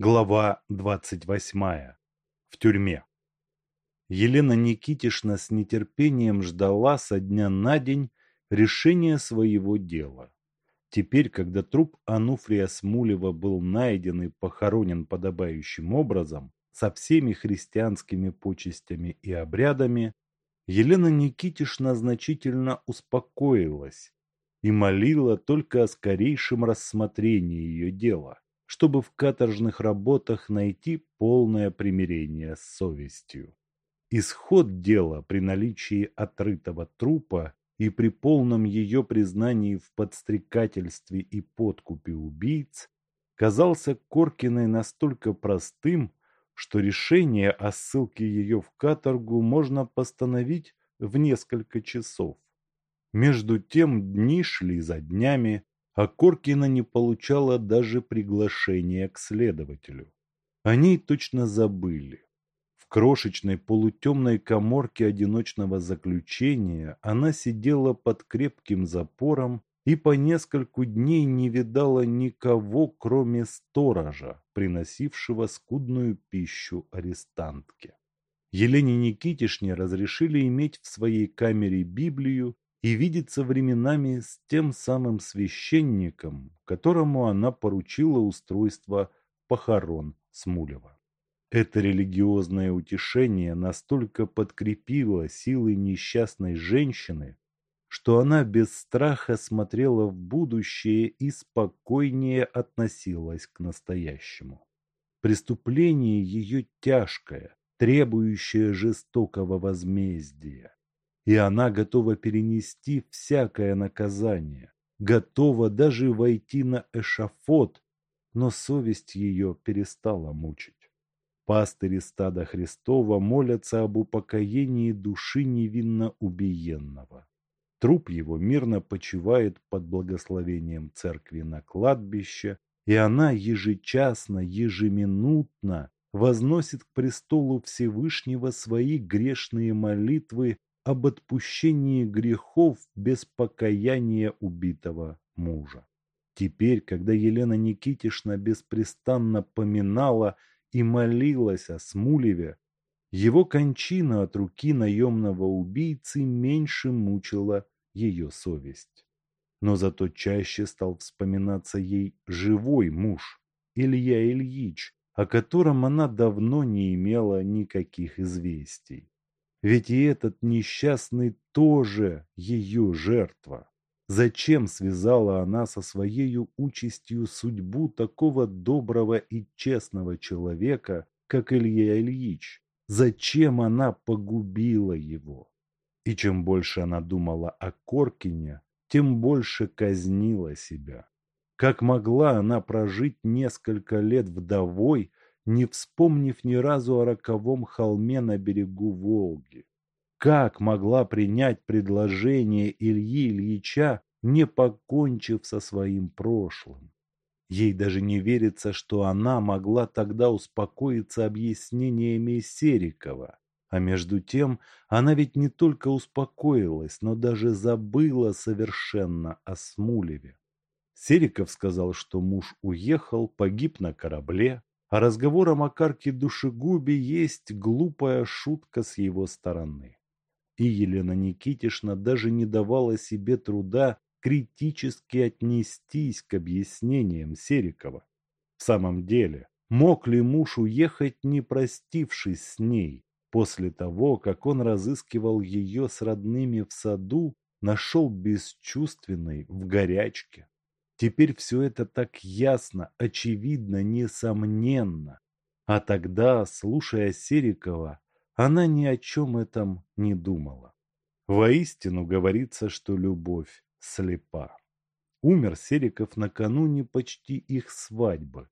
Глава двадцать восьмая. В тюрьме. Елена Никитишна с нетерпением ждала со дня на день решения своего дела. Теперь, когда труп Ануфрия Смулева был найден и похоронен подобающим образом, со всеми христианскими почестями и обрядами, Елена Никитишна значительно успокоилась и молила только о скорейшем рассмотрении ее дела, чтобы в каторжных работах найти полное примирение с совестью. Исход дела при наличии отрытого трупа и при полном ее признании в подстрекательстве и подкупе убийц казался Коркиной настолько простым, что решение о ссылке ее в каторгу можно постановить в несколько часов. Между тем дни шли за днями, а Коркина не получала даже приглашения к следователю. О ней точно забыли. В крошечной полутемной коморке одиночного заключения она сидела под крепким запором и по нескольку дней не видала никого, кроме сторожа, приносившего скудную пищу арестантке. Елене Никитишне разрешили иметь в своей камере Библию и видеться временами с тем самым священником, которому она поручила устройство похорон Смулева. Это религиозное утешение настолько подкрепило силы несчастной женщины, что она без страха смотрела в будущее и спокойнее относилась к настоящему. Преступление ее тяжкое, требующее жестокого возмездия, и она готова перенести всякое наказание, готова даже войти на эшафот, но совесть ее перестала мучить. Пастыри стада Христова молятся об упокоении души невинно убиенного. Труп его мирно почивает под благословением церкви на кладбище, и она ежечасно, ежеминутно возносит к престолу Всевышнего свои грешные молитвы об отпущении грехов без покаяния убитого мужа. Теперь, когда Елена Никитишна беспрестанно поминала и молилась о Смулеве, его кончина от руки наемного убийцы меньше мучила ее совесть. Но зато чаще стал вспоминаться ей живой муж, Илья Ильич, о котором она давно не имела никаких известий. Ведь и этот несчастный тоже ее жертва. Зачем связала она со своей участью судьбу такого доброго и честного человека, как Илья Ильич? Зачем она погубила его? И чем больше она думала о Коркине, тем больше казнила себя. Как могла она прожить несколько лет вдовой, не вспомнив ни разу о роковом холме на берегу Волги? Как могла принять предложение Ильи Ильича, не покончив со своим прошлым? Ей даже не верится, что она могла тогда успокоиться объяснениями Серикова. А между тем, она ведь не только успокоилась, но даже забыла совершенно о Смулеве. Сериков сказал, что муж уехал, погиб на корабле, а разговор о Макарке Душегубе есть глупая шутка с его стороны. И Елена Никитишна даже не давала себе труда критически отнестись к объяснениям Серикова. В самом деле, мог ли муж уехать, не простившись с ней, после того, как он разыскивал ее с родными в саду, нашел бесчувственной в горячке? Теперь все это так ясно, очевидно, несомненно. А тогда, слушая Серикова, она ни о чем этом не думала. Воистину говорится, что любовь слепа. Умер Сериков накануне почти их свадьбы,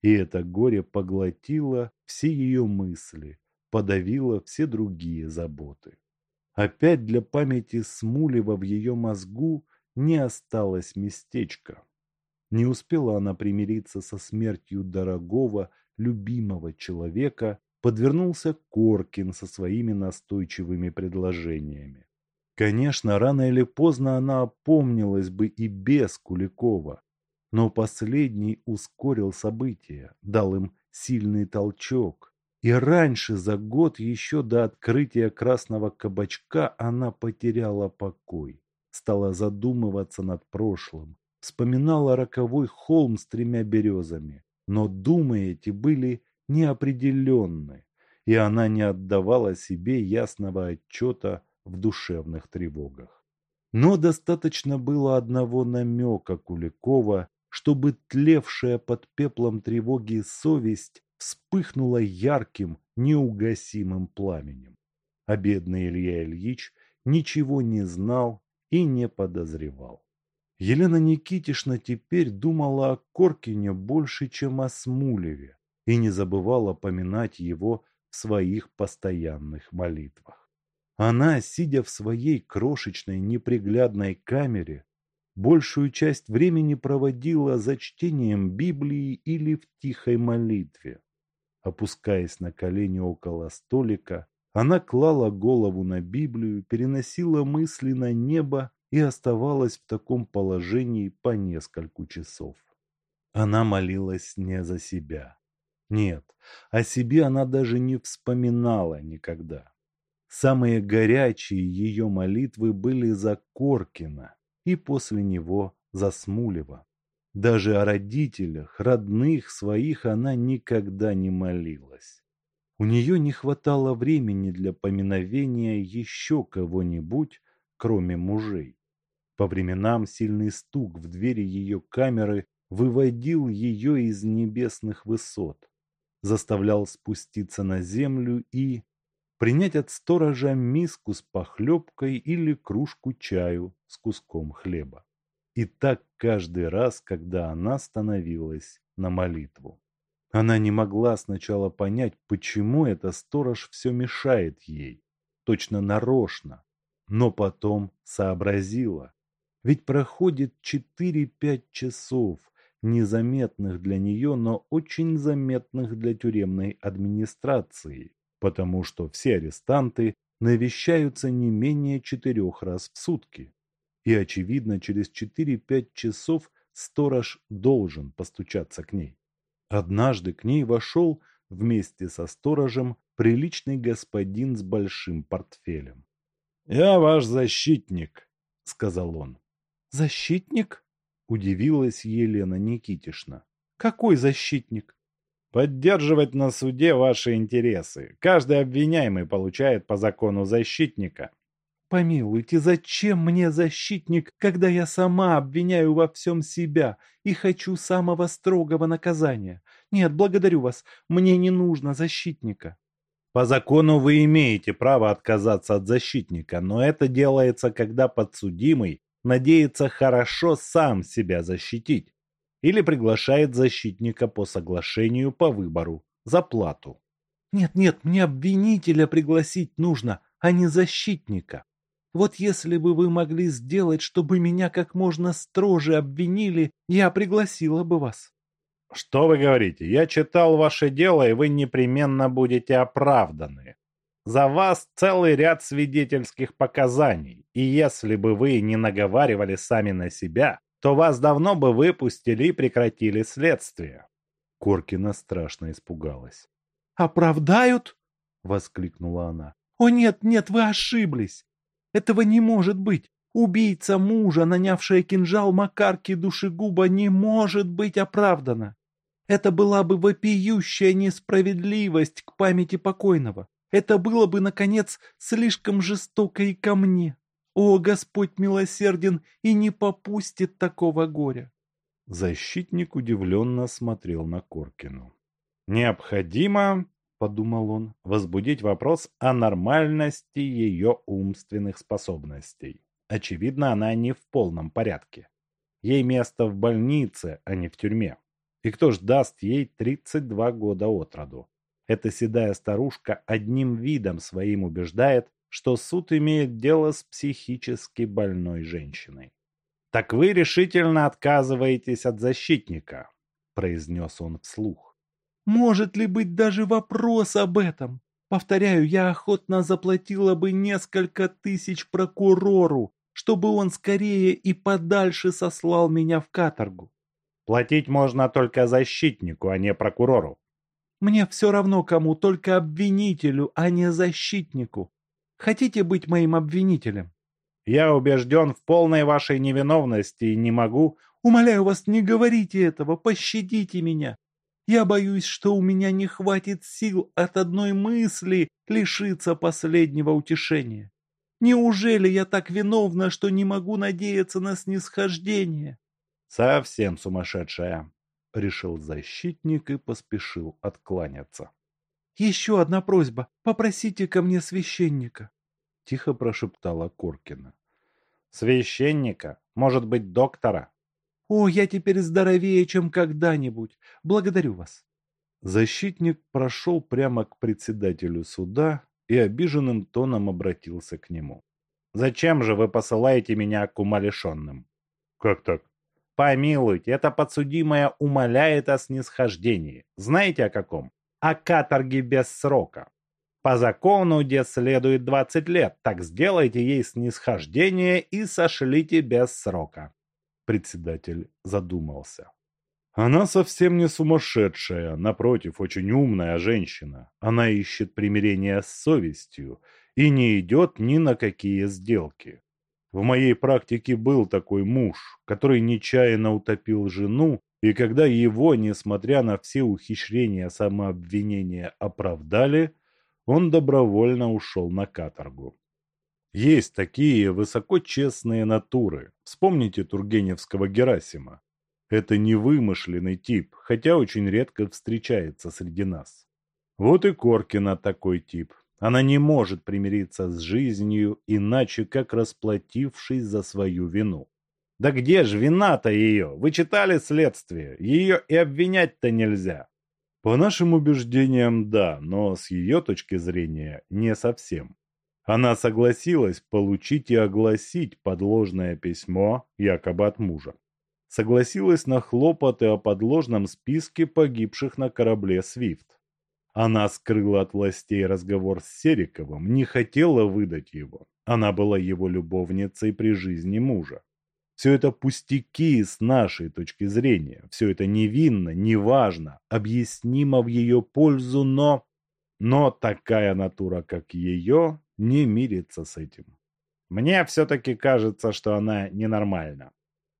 и это горе поглотило все ее мысли, подавило все другие заботы. Опять для памяти Смулева в ее мозгу не осталось местечка. Не успела она примириться со смертью дорогого, любимого человека, подвернулся Коркин со своими настойчивыми предложениями. Конечно, рано или поздно она опомнилась бы и без Куликова. Но последний ускорил события, дал им сильный толчок. И раньше, за год еще до открытия красного кабачка, она потеряла покой. Стала задумываться над прошлым. Вспоминала роковой холм с тремя березами. Но думы эти были неопределенны, и она не отдавала себе ясного отчета в душевных тревогах. Но достаточно было одного намека Куликова, чтобы тлевшая под пеплом тревоги совесть вспыхнула ярким, неугасимым пламенем. А бедный Илья Ильич ничего не знал и не подозревал. Елена Никитишна теперь думала о Коркине больше, чем о Смулеве, и не забывала поминать его в своих постоянных молитвах. Она, сидя в своей крошечной неприглядной камере, большую часть времени проводила за чтением Библии или в тихой молитве. Опускаясь на колени около столика, она клала голову на Библию, переносила мысли на небо и оставалась в таком положении по нескольку часов. Она молилась не за себя. Нет, о себе она даже не вспоминала никогда. Самые горячие ее молитвы были за Коркина и после него за Смулева. Даже о родителях, родных своих она никогда не молилась. У нее не хватало времени для поминовения еще кого-нибудь, кроме мужей. По временам сильный стук в двери ее камеры выводил ее из небесных высот заставлял спуститься на землю и принять от сторожа миску с похлебкой или кружку чаю с куском хлеба. И так каждый раз, когда она становилась на молитву. Она не могла сначала понять, почему это сторож все мешает ей, точно нарочно, но потом сообразила. Ведь проходит четыре-пять часов, незаметных для нее, но очень заметных для тюремной администрации, потому что все арестанты навещаются не менее четырех раз в сутки. И, очевидно, через 4-5 часов сторож должен постучаться к ней. Однажды к ней вошел вместе со сторожем приличный господин с большим портфелем. «Я ваш защитник», — сказал он. «Защитник?» Удивилась Елена Никитишна. Какой защитник? Поддерживать на суде ваши интересы. Каждый обвиняемый получает по закону защитника. Помилуйте, зачем мне защитник, когда я сама обвиняю во всем себя и хочу самого строгого наказания? Нет, благодарю вас, мне не нужно защитника. По закону вы имеете право отказаться от защитника, но это делается, когда подсудимый надеется хорошо сам себя защитить или приглашает защитника по соглашению по выбору за плату. Нет, нет, мне обвинителя пригласить нужно, а не защитника. Вот если бы вы могли сделать, чтобы меня как можно строже обвинили, я пригласила бы вас. Что вы говорите? Я читал ваше дело, и вы непременно будете оправданы. За вас целый ряд свидетельских показаний, и если бы вы не наговаривали сами на себя, то вас давно бы выпустили и прекратили следствие. Коркина страшно испугалась. «Оправдают?» — воскликнула она. «О нет, нет, вы ошиблись! Этого не может быть! Убийца мужа, нанявшая кинжал Макарки душегуба, не может быть оправдана! Это была бы вопиющая несправедливость к памяти покойного. Это было бы, наконец, слишком жестоко и ко мне. О, Господь милосерден и не попустит такого горя. Защитник удивленно смотрел на Коркину. «Необходимо, — подумал он, — возбудить вопрос о нормальности ее умственных способностей. Очевидно, она не в полном порядке. Ей место в больнице, а не в тюрьме. И кто ж даст ей 32 года от роду? Эта седая старушка одним видом своим убеждает, что суд имеет дело с психически больной женщиной. «Так вы решительно отказываетесь от защитника», – произнес он вслух. «Может ли быть даже вопрос об этом? Повторяю, я охотно заплатила бы несколько тысяч прокурору, чтобы он скорее и подальше сослал меня в каторгу. Платить можно только защитнику, а не прокурору. Мне все равно кому, только обвинителю, а не защитнику. Хотите быть моим обвинителем? Я убежден в полной вашей невиновности и не могу... Умоляю вас, не говорите этого, пощадите меня. Я боюсь, что у меня не хватит сил от одной мысли лишиться последнего утешения. Неужели я так виновна, что не могу надеяться на снисхождение? Совсем сумасшедшая, решил защитник и поспешил откланяться. Еще одна просьба. Попросите ко мне священника. Тихо прошептала Коркина. Священника? Может быть, доктора? О, я теперь здоровее, чем когда-нибудь. Благодарю вас. Защитник прошел прямо к председателю суда и обиженным тоном обратился к нему. «Зачем же вы посылаете меня к умалишенным?» «Как так?» «Помилуйте, это подсудимое умоляет о снисхождении. Знаете о каком? О каторге без срока. По закону, где следует 20 лет, так сделайте ей снисхождение и сошлите без срока». Председатель задумался. Она совсем не сумасшедшая, напротив, очень умная женщина. Она ищет примирения с совестью и не идет ни на какие сделки. В моей практике был такой муж, который нечаянно утопил жену, и когда его, несмотря на все ухищрения самообвинения, оправдали, он добровольно ушел на каторгу. Есть такие высокочестные натуры. Вспомните Тургеневского Герасима. Это не вымышленный тип, хотя очень редко встречается среди нас. Вот и Коркина такой тип. Она не может примириться с жизнью, иначе как расплатившись за свою вину. Да где же вина-то ее? Вы читали следствие? Ее и обвинять-то нельзя. По нашим убеждениям, да, но с ее точки зрения не совсем. Она согласилась получить и огласить подложное письмо, якобы от мужа согласилась на хлопоты о подложном списке погибших на корабле «Свифт». Она скрыла от властей разговор с Сериковым, не хотела выдать его. Она была его любовницей при жизни мужа. Все это пустяки с нашей точки зрения. Все это невинно, неважно, объяснимо в ее пользу, но... Но такая натура, как ее, не мирится с этим. Мне все-таки кажется, что она ненормальна.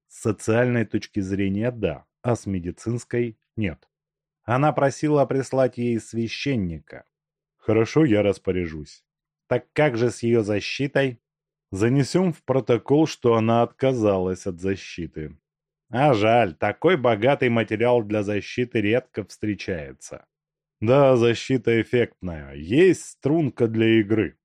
С социальной точки зрения – да, а с медицинской – нет. Она просила прислать ей священника. Хорошо, я распоряжусь. Так как же с ее защитой? Занесем в протокол, что она отказалась от защиты. А жаль, такой богатый материал для защиты редко встречается. Да, защита эффектная. Есть струнка для игры.